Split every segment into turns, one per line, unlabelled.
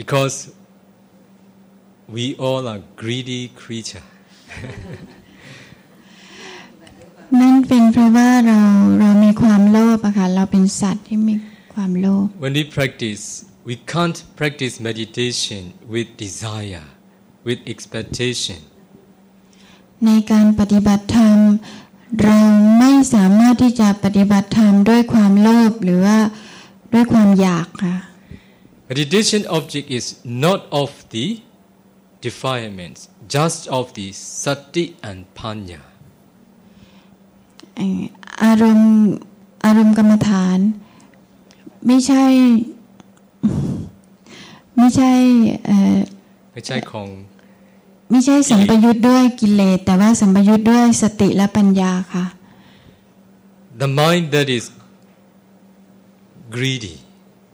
because we all are greedy creature
นั่นเป็นเพราะว่าเราเรามีความโลภอะค่ะเราเป็นสัตว์ที่มีความโลภ
when we practice we can't practice meditation with desire with expectation
ในการปฏิบัติธรรม เราไม่สามารถที่จะปฏิบัติธรรมด้วยความโลภหรือว่าด้วยความอยากค่ะ
meditation object is not of the defilements just of the sati and panya
อารมณ์อารมณ์กรรมฐาน ไม่ใช่ ไม่ใช่
ไม่ใช่ของ
ไม่ใช่สัมปยุทธ์ด้วยกิเลสแต่ว่าสัมปยุทธ์ด้วยสติและปัญญาค่ะ
The mind that is greedy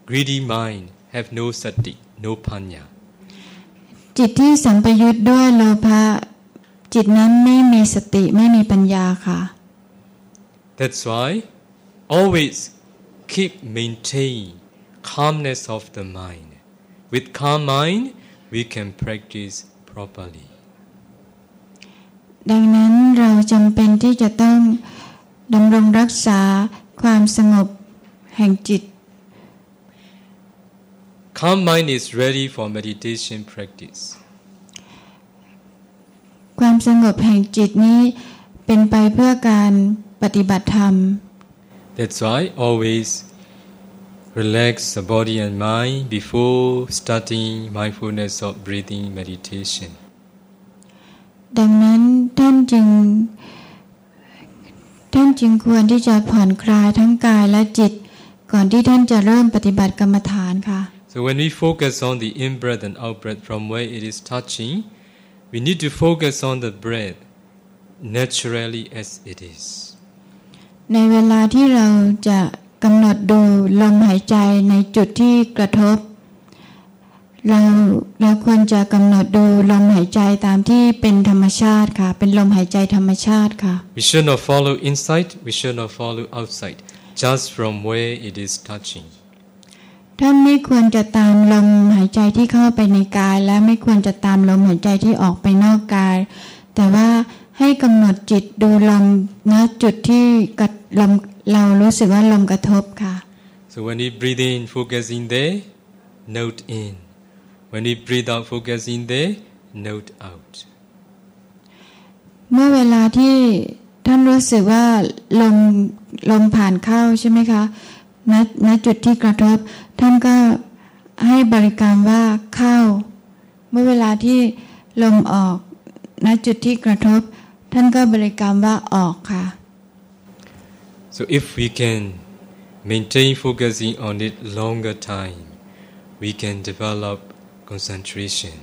greedy mind have no sati no panya
จิตที่สัมปยุทธ์ด้วยโลภะจิตนั้นไม่มีสติไม่มีปัญญาค่ะ
That's why always keep maintain calmness of the mind with calm mind we can practice properly
ดังนั้นเราจำเป็นที่จะต้องดำรงรักษาความสงบแห่งจิต
Calm mind is ready for meditation practice
ความสงบแห่งจิตนี้เป็นไปเพื่อการปฏิบัติธรรม
That's why always relax the body and mind before starting mindfulness of breathing meditation
ดังนั้นท่านจึงท่านจึงควรที่จะผ่อนคลายทั้งกายและจิต ก่อนที่ท่านจะเริ่มปฏิบัติกรรมฐานค่ะ
So when we focus on the in breath and out breath from where it is touching we need to focus on the breath naturally as it is
ในเวลาที่เราจะกำหนดดูลมหายใจในจุดที่กระทบเราเราควรจะกำหนดดูลมหายใจตามที่เป็นธรรมชาติค่ะ เป็นลมหายใจธรรมชาติค่ะ
We should not follow inside we should not follow outside just from where it is touching
ท่านไม่ควรจะตามลมหายใจที่เข้าไปในกาย และไม่ควรจะตามลมหายใจที่ออกไปนอกกาย แต่ว่าให้กำหนดจิตดูลมณจุดที่กัดลมเรารู้สึกว่าลมกระทบค่ะ
so when you breathe in focus in there note in when we breathe out focus in there note out
เมื่อเวลาที่ท่านรู้สึกว่าลมลมผ่านเข้าใช่ไหมคะ ณณจุดที่กระทบ ท่านก็ให้บริการว่าเข้า เมื่อเวลาที่ลมออกณจุดที่กระทบ ท่านก็บริการว่าออกค่ะ
so if we can maintain focusing on it longer time we can develop concentration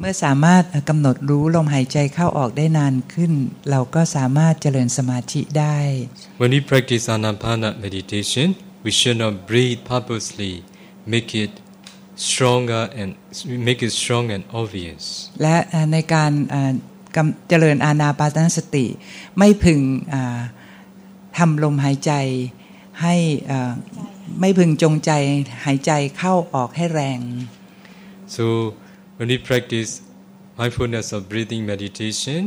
เมื่อสามารถกำหนดรู้ลมหายใจเข้าออกได้นานขึ้น เราก็สามารถเจริญสมาธิได้
When we practice anapana meditation we should not breathe purposely make it stronger and make it strong and obvious
และในการเจริญอานาปานสติ ไม่พึงทำลมหายใจให้ไม่พึงจงใจหายใจเข้าออกให้แรง
so when we practice mindfulness of breathing meditation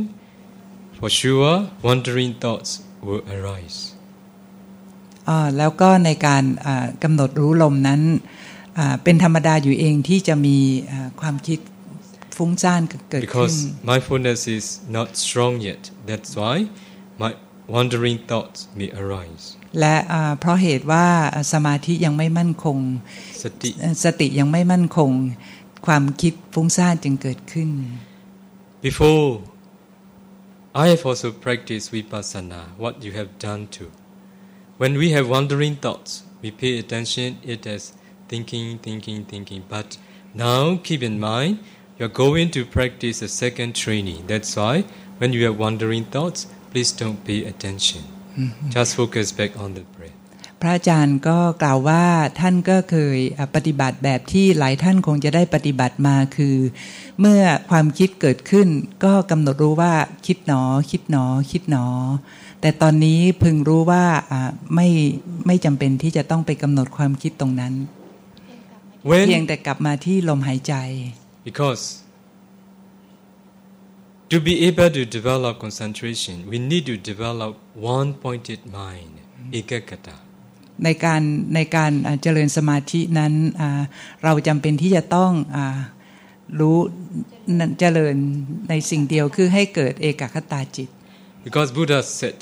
for sure wandering thoughts will arise
แล้วก็ในการกำหนดรู้ลมนั้นเป็นธรรมดาอยู่เองที่จะมีความคิดฟุ้งซ่านเกิดขึ้น
because mindfulness is not strong yet that's why my wandering thoughts may arise
และเพราะเหตุว่าสมาธิยังไม่มั่นคง
สติ
สติยังไม่มั่นคง ความคิดฟุ้งซ่านจึงเกิดขึ้น
before I have also practiced vipassana what you have done too when we have wandering thoughts we pay attention it as thinking thinking thinking but now keep in mind you're going to practice a second training that's why when you have wandering thoughts please don't pay attention just focus back on the breath
พระอาจารย์ก็กล่าวว่าท่านก็เคยปฏิบัติแบบที่หลายท่านคงจะได้ปฏิบัติมาคือ เมื่อความคิดเกิดขึ้น ก็กำหนดรู้ว่าคิดหนอ คิดหนอ คิดหนอ แต่ตอนนี้พึงรู้ว่าอ่าไม่ไม่จำเป็นที่จะต้องไปกำหนดความคิดตรงนั้นเพียง
When
แต่กลับมาที่ลมหายใจ
because to be able to develop concentration, we need to develop one-pointed mind, ekagata.
ในการในการอ่าเจริญสมาธินั้นอ่าเราจำเป็นที่จะต้องอารู้นั่นเจริญในสิ่งเดียวคือให้เกิดเอกคตาจิต
Because Buddha said,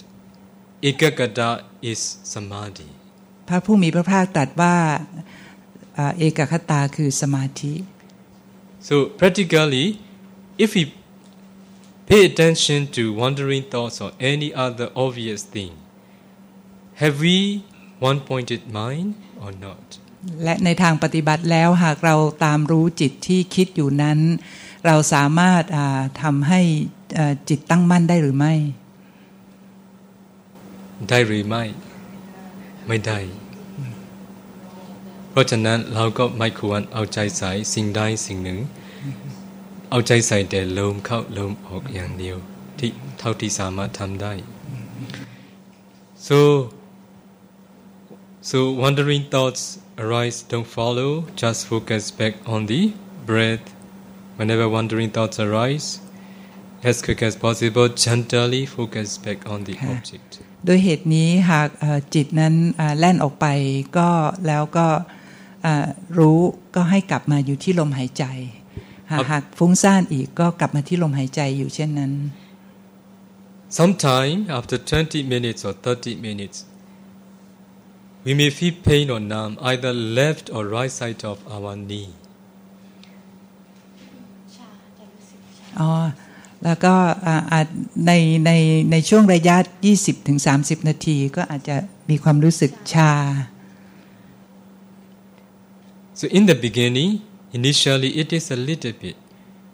ekagata is samadhi.
พระผู้มีพระภาคตรัสว่าอ่าเอกคตาคือสมาธิ
So practically, if we pay attention to wandering thoughts or any other obvious thing, have we one-pointed mind or not?
และในทางปฏิบัติแล้วหากเราตามรู้จิตที่คิดอยู่นั้น เราสามารถอ่าทำให้อ่าจิตตั้งมั่นได้หรือไม่
ได้หรือไม่ ไม่ได้ เพราะฉะนั้นเราก็ไม่ควรเอาใจใส่สิ่งใดสิ่งหนึ่ง เอาใจใส่แต่ลมเข้าลมออกอย่างเดียวที่เท่าที่สามารถทำได้ so so wandering thoughts arise don't follow just focus back on the breath whenever wandering thoughts arise as quick as possible gently focus back on the
ค่ะ
object
โดยเหตุนี้หากเอ่อจิตนั้นอ่าแล่นออกไปก็แล้วก็อ่ารู้ก็ให้กลับมาอยู่ที่ลมหายใจ หากหากฟุ้งซ่านอีกก็กลับมาที่ลมหายใจอยู่เช่นนั้น
Sometime after 20 minutes or 30 minutes, we may feel pain or numb either left or right side of our knee.
อ๋อ แล้วก็อ่าอาจในในในช่วงระยะ 20-30 นาทีก็อาจจะมีความรู้สึกชา
So in the beginning, initially it is a little bit.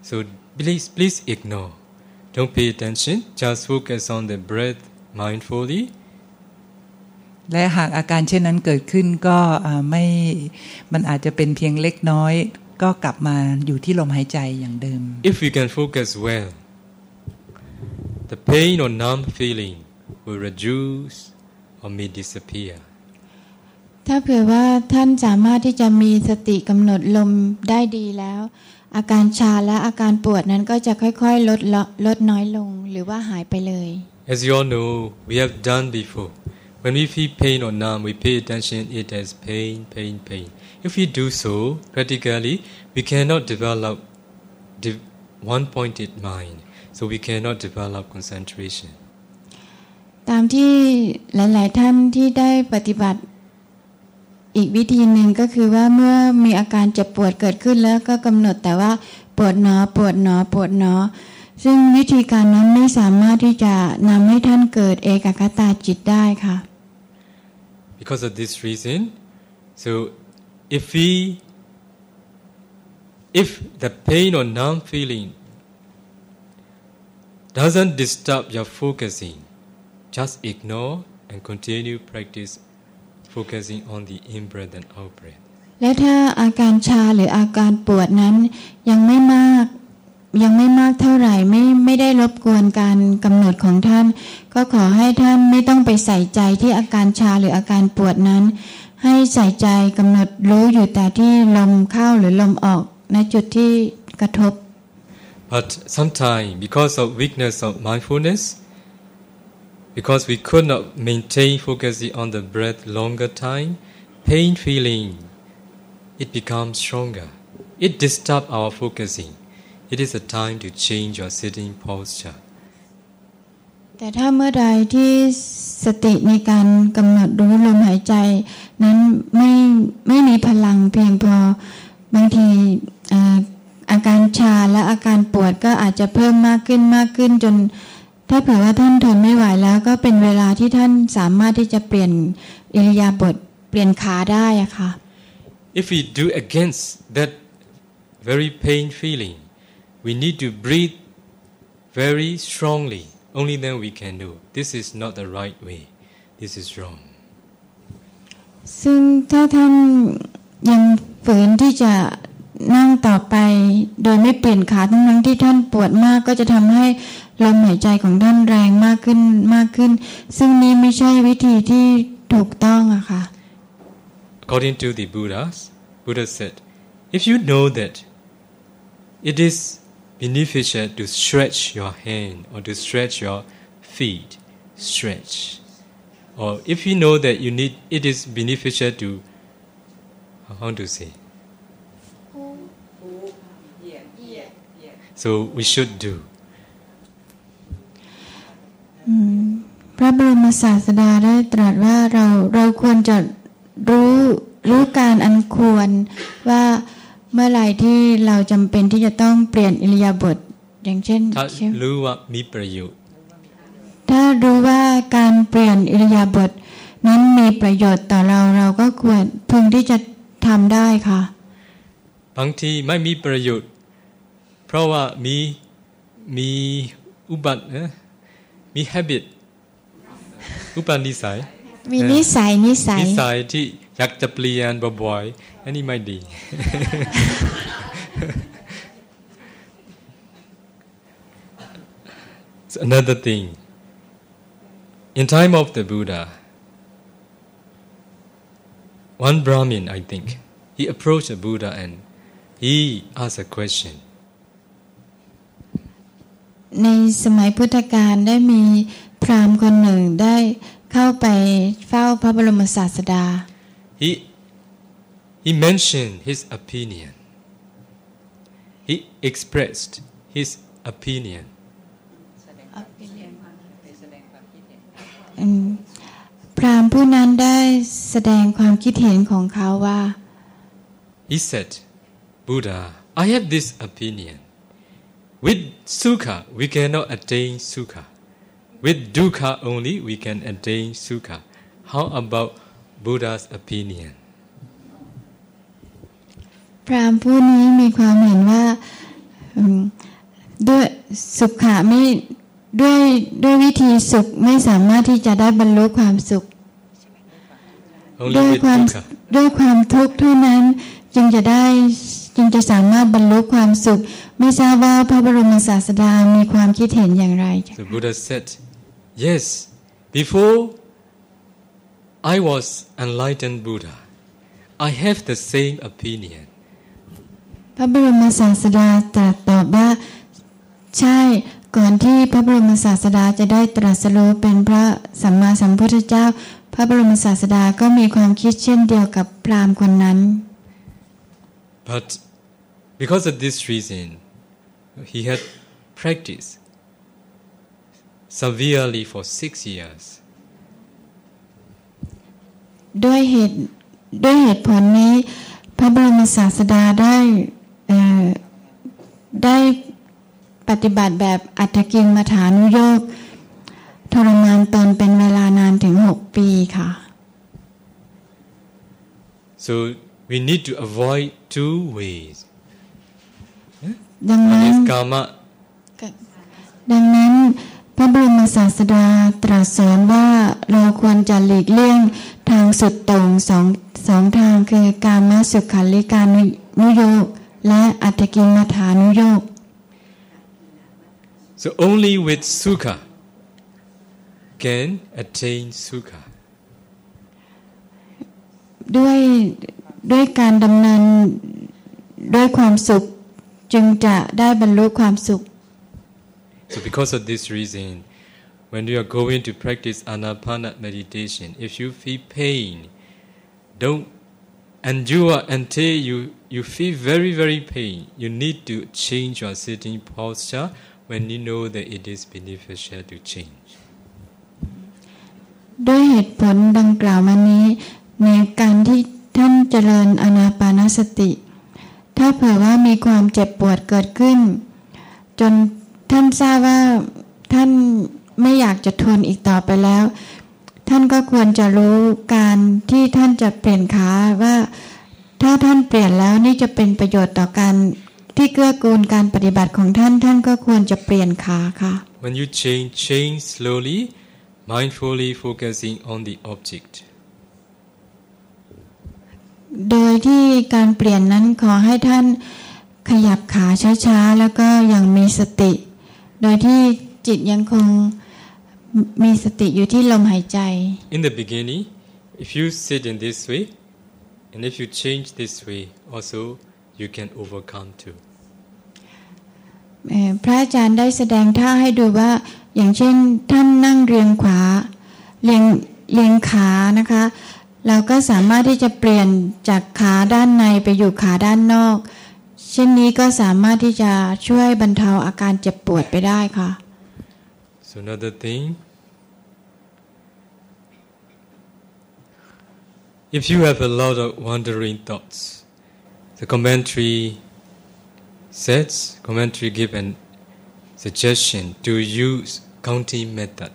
So please, please ignore. Don't pay attention. Just focus on the breath mindfully.
และหากอาการเช่นนั้นเกิดขึ้นก็อ่าไม่ มันอาจจะเป็นเพียงเล็กน้อย ก็กลับมาอยู่ที่ลมหายใจอย่างเดิม
If we can focus well, the pain or numb feeling will reduce or may disappear.
ถ้าเผื่อว่าท่านสามารถที่จะมีสติกำหนดลมได้ดีแล้ว อาการชาและอาการปวดนั้นก็จะค่อยๆ ลดละลดน้อยลงหรือว่าหายไปเลย
As you all know, we have done before. When we feel pain or numb, we pay attention it as pain, pain, pain. If we do so, practically, we cannot develop de- one-pointed mind. So we cannot develop concentration.
ตามที่หลายๆท่านที่ได้ปฏิบัติ อีกวิธีหนึ่งก็คือว่าเมื่อมีอาการเจ็บปวดเกิดขึ้นแล้วก็กำหนดแต่ว่าปวดหนอปวดหนอปวดหนอ อ ซึ่งวิธีการนั้นไม่สามารถที่จะนำให้ท่านเกิดเอกคตาจิตได้ค่ะ
Because of this reason, so if we, if the pain or numb feeling doesn't disturb your focusing, just ignore and continue practice focusing on the in breath and out breath.
และถ้าอาการชาหรืออาการปวดนั้นยังไม่มาก ยังไม่มากเท่าไหร่ไม่ไม่ได้รบกวนการกำหนดของท่าน ก็ขอให้ท่านไม่ต้องไปใส่ใจที่อาการชาหรืออาการปวดนั้น ให้ใส่ใจกำหนดรู้อยู่แต่ที่ลมเข้าหรือลมออกในจุดที่กระทบ
But sometimes, because of weakness of mindfulness, because we could not maintain focusing on the breath longer time, pain feeling, it becomes stronger. It disturbs our focusing. It is a time to change your sitting posture.
แต่ถ้าเมื่อใดที่สติในการกำหนดรู้ลมหายใจ นั้นไม่ไม่มีพลังเพียงพอบางทีอาอาการชาและอาการปวดก็อาจจะเพิ่มมากขึ้นมากขึ้นจน ถ้าเผื่อว่าท่านทนไม่ไหวแล้วก็เป็นเวลาที่ท่านสามารถที่จะเปลี่ยนอิริยาบถเปลี่ยนขาได้อะค่ะ
If we do against that very pain feeling, we need to breathe very strongly. Only then we can do. This is not the right way. This is wrong.
ซึ่งถ้าท่านยังฝืนที่จะนั่งต่อไปโดยไม่เปลี่ยนขาทั้งนั้นที่ท่านปวดมากก็จะทำให้ลมหายใจของท่านแรงมากขึ้นมากขึ้น ซึ่งนี้ไม่ใช่วิธีที่ถูกต้องอะค่ะ
According to the Buddhas, Buddha said, if you know that it is beneficial to stretch your hand or to stretch your feet, stretch. Or if you know that you need, it is beneficial to, how to say? So we should do.
พระบรมศาสดาได้ตรัสว่าเราเราควรจะรู้รู้การอันควรว่า เมื่อไหร่ที่เราจำเป็นที่จะต้องเปลี่ยนอิริยาบถอย่างเช่น
ถ้า
เช่น
รู้ว่ามีประโยชน์
ถ้ารู้ว่าการเปลี่ยนอิริยาบถนั้นมีประโยชน์ต่อเราเราก็ควรพึงที่จะทำได้ค่ะ
บางทีไม่มีประโยชน์ เพราะว่ามีมีอุบัติเอ่อมี habit อุปนิสัย
มีนิสัยนิสัย
นิสัยที่ อยากจะเปลี่ยนบ่อยๆอันนี้ไม่ดี So another thing in time of the Buddha one Brahmin I think he approached the Buddha and he asked a question
ในสมัยพุทธกาลได้มีพราหมณ์คนหนึ่งได้เข้าไปเฝ้าพระบรมศาสดา
he he mentioned his opinion he expressed his opinion
อืมพราหมณ์ผู้นั้นได้แสดงความคิดเห็นของเขาว่า
He said, Buddha, I have this opinion. With sukha, we cannot attain sukha. With dukkha only, we can attain sukha. How about Buddha's opinion?
พราหมณ์ผู้นี้มีความเห็นว่าอืมด้วยสุขะไม่ด้วยด้วยวิธีสุขไม่สามารถที่จะได้บรรลุความสุข
Only
ด้วย
with
ความ
dukkha.
ด้วยความทุกข์เท่านั้นจึงจะได้จึงจะสามารถบรรลุความสุข ไม่ทราบว่าพระบรมศาสดามีความคิดเห็นอย่างไร
So Buddha said, Yes, before I was enlightened Buddha, I have the same opinion.
พระบรมศาสดาตรัสตอบว่า ใช่ก่อนที่พระบรมศาสดาจะได้ตรัสรู้เป็นพระสัมมาสัมพุทธเจ้า พระบรมศาสดาก็มีความคิดเช่นเดียวกับพราหมณ์คนนั้น
But because of this reason, he had practiced severely for six years.
ด้วยเหตุด้วยเหตุผลนี้ พระบรมศาสดาได้เอ่อได้ปฏิบัติแบบอัตถกิลมัฐานุโยกทรมานตนเป็นเวลานานถึงหกปีค่ะ
So we need to avoid two ways.
ดัง
One
นั้น
is karma
ดังนั้นพระบรมศาสดาตรัสสอนว่าเราควรจะหลีกเลี่ยง ทางสุดโต่งสองสองทางคือการมาสุขาริการนุโยกและอัตถกิลมัฐานุโยก
So only with sukha can attain sukha.
ด้วยด้วยการดำเนินด้วยความสุขจึงจะได้บรรลุความสุข
So because of this reason, when you are going to practice anapana meditation, if you feel pain, don't endure until you, you feel very, very pain. You need to change your sitting posture when you know that it is beneficial to change.
ด้วยเหตุผลดังกล่าวมานี้ ในการที่ท่านเจริญอานาปานสติ ถ้าเผื่อว่ามีความเจ็บปวดเกิดขึ้น จนท่านทราบว่าท่าน ไม่อยากจะทนอีกต่อไปแล้ว ท่านก็ควรจะรู้การที่ท่านจะเปลี่ยนขาว่า ถ้าท่านเปลี่ยนแล้วนี่จะเป็นประโยชน์ต่อการที่เกื้อกูลการปฏิบัติของท่านท่านก็ควรจะเปลี่ยนขาค่ะ
When you change, change slowly, mindfully focusing on the object.
โดยที่การเปลี่ยนนั้นขอให้ท่านขยับขาช้าๆ แล้วก็อย่างมีสติ โดยที่จิตยังคง มีสติอยู่ที่ลมหายใจ
In the beginning, if you sit in this way, and if you change this way, also you can overcome too.
เอ่อพระอาจารย์ได้แสดงท่าให้ดูว่า อย่างเช่นท่านนั่งเรียงขวาเรียงเรียงขานะคะ เราก็สามารถที่จะเปลี่ยนจากขาด้านในไปอยู่ขาด้านนอก เช่นนี้ก็สามารถที่จะช่วยบรรเทาอาการเจ็บปวดไปได้ค่ะ
So another thing, if you have a lot of wandering thoughts, the commentary says, commentary give an suggestion to use counting method.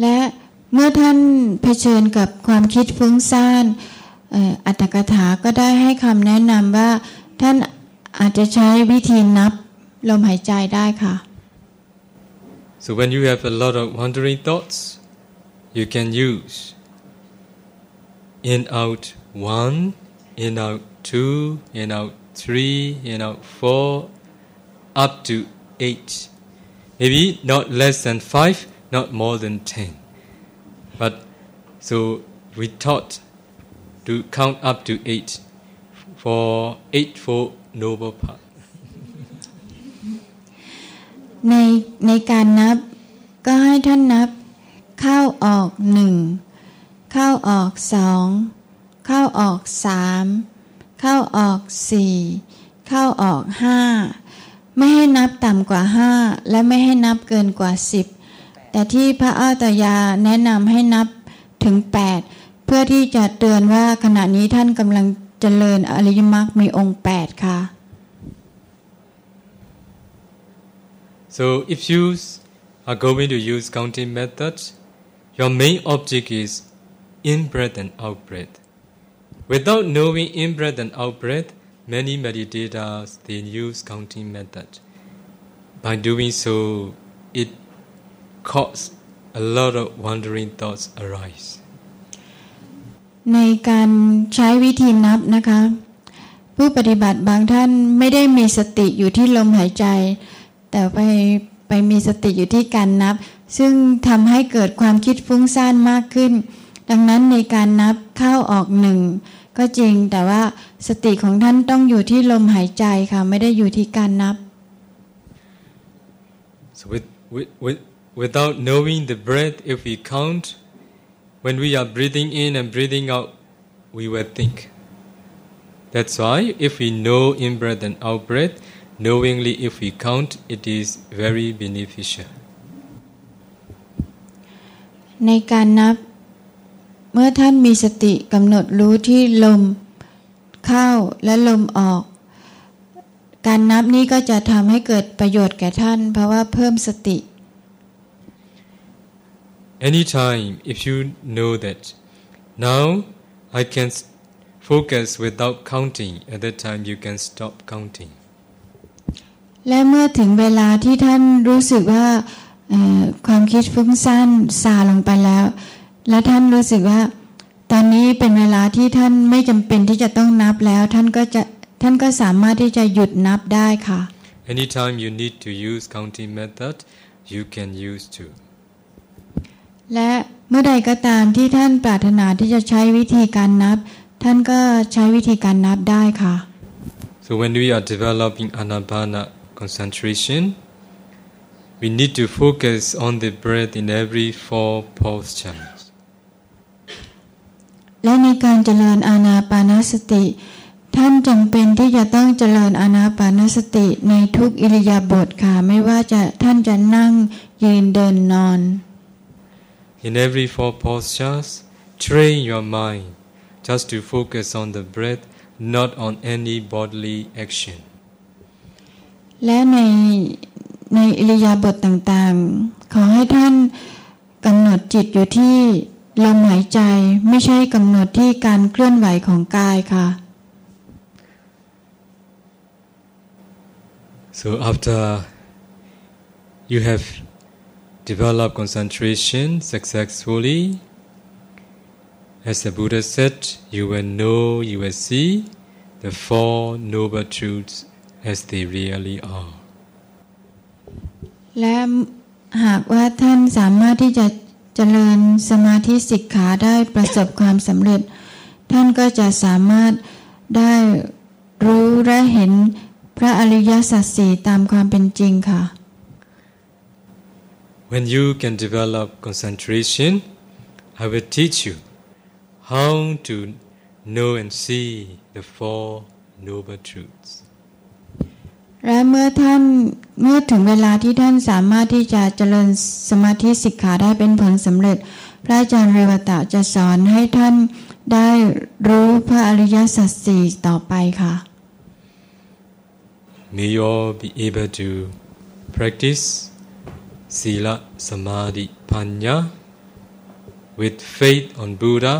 และเมื่อท่านเผชิญกับความคิดฟุ้งซ่านเอ่ออัตถกถาก็ได้ให้คำแนะนำว่าท่านอาจจะใช้วิธีนับลมหายใจได้ค่ะ
So when you have a lot of wandering thoughts, you can use in out one, in out two, in out three, in out four, up to eight. Maybe not less than five, not more than ten. But so we taught to count up to eight for eightfold noble path.
ในในการนับก็ให้ท่านนับเข้าออกหนึ่ง เข้าออกสองเข้าออกสามเข้าออกสี่เข้าออกห้าไม่ให้นับต่ำกว่าห้าและไม่ให้นับเกินกว่าสิบแต่ที่พระอาตยาแนะนำให้นับถึงแปดเพื่อที่จะเตือนว่าขณะนี้ท่านกำลังเจริญอริยมรรคมีองค์แปดค่ะ
So if you are going to use counting methods your main object is in breath and out breath. Without knowing in breath and out breath, many meditators they use counting method. By doing so, it causes a lot of wandering thoughts arise.
ในการใช้วิธีนับนะคะ ผู้ปฏิบัติบางท่านไม่ได้มีสติอยู่ที่ลมหายใจ แต่ไปไปมีสติอยู่ที่การนับ ซึ่งทำให้เกิดความคิดฟุ้งซ่านมากขึ้น ดังนั้นในการนับเข้าออกหนึ่งก็จริงแต่ว่าสติของท่านต้องอยู่ที่ลมหายใจค่ะ ไม่ได้อยู่ที่การนับ
So with, with, with, without knowing the breath, if we count, when we are breathing in and breathing out, we will think. That's why if we know in breath and out breath, knowingly if we count, it is very beneficial.
ในการนับ เมื่อท่านมีสติกำหนดรู้ที่ลมเข้าและลมออก การนับนี้ก็จะทำให้เกิดประโยชน์แก่ท่าน เพราะว่าเพิ่มสติ
Anytime, if you know that now I can s- focus without counting, at that time you can stop counting.
และเมื่อถึงเวลาที่ท่านรู้สึกว่าเอ่อความคิดฟุ้งซ่านซาลงไปแล้ว และท่านรู้สึกว่า ตอนนี้เป็นเวลาที่ท่านไม่จำเป็นที่จะต้องนับแล้ว ท่านก็จะท่านก็สามารถที่จะหยุดนับได้ค่ะ
Anytime you need to use counting method, you can use too.
และเมื่อใดก็ตามที่ท่านปรารถนาที่จะใช้วิธีการนับ ท่านก็ใช้วิธีการนับได้ค่ะ
So when we are developing anapana concentration, we need to focus on the breath in every four postures.
และในการเจริญอานาปานสติ ท่านจำเป็นที่จะต้องเจริญอานาปานสติในทุกอิริยาบถค่ะไม่ว่าจะท่านจะนั่งยืนเดินนอน
In every four postures, train your mind just to focus on the breath, not on any bodily action.
และในในอิริยาบถต่างๆ ขอให้ท่านกำหนดจิตอยู่ที่ ลมหายใจไม่ใช่กำหนดที่การเคลื่อนไหวของกายค่ะ
So after you have developed concentration successfully, As the Buddha said, you will know, you will see the Four Noble Truths as they really are.
และหากว่าท่านสามารถที่จะ เจริญสมาธิสิกขาได้ประสบความสำเร็จ ท่านก็จะสามารถได้รู้และเห็นพระอริยสัจสี่ตามความเป็นจริงค่ะ
When you can develop concentration, I will teach you how to know and see the Four Noble Truths.
และเมื่อท่านเมื่อถึงเวลาที่ท่านสามารถที่จะเจริญสมาธิสิกขาได้เป็นผลสำเร็จ พระอาจารย์เรวตะจะสอนให้ท่านได้รู้พระอริยสัจสี่ต่อไปค่ะ
May you all be able to practice Sila Samadhi Panya with faith on Buddha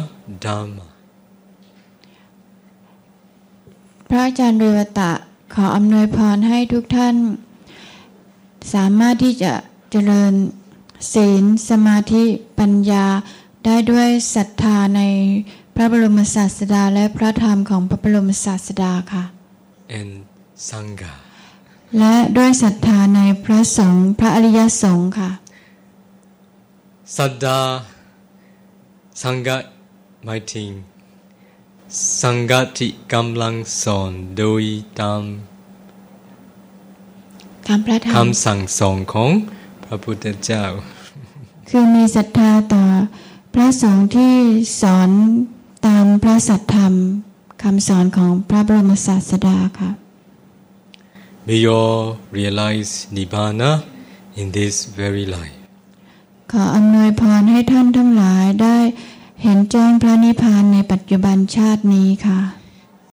Dharma.
พระอาจารย์เรวตะ ขออำนวยพรให้ทุกท่าน สามารถที่จะเจริญศีลสมาธิปัญญาได้ด้วยศรัทธาในพระบรมศาสดาและพระธรรมของพระบรมศาสดาค่ะ
and Sangha.
และด้วยศรัทธาในพระสงฆ์พระอริยสงฆ์ค่ะ
Saddha Sangha หมายถึง สังฆะที่กำลังสอนโดยตาม
ตามพระธรรม
คำสั่งสอนของพระพุทธเจ้า
คือมีศรัทธาต่อพระสงฆ์ที่สอนตามพระสัทธรรมคำสอนของพระบรมศาสดาค่ะ
May you all realize Nibbana in this very life.
ขออำนวยพรให้ท่านทั้งหลายได้ เห็นแจ้งพระนิพพานในปัจจุบันชาตินี้ค่ะ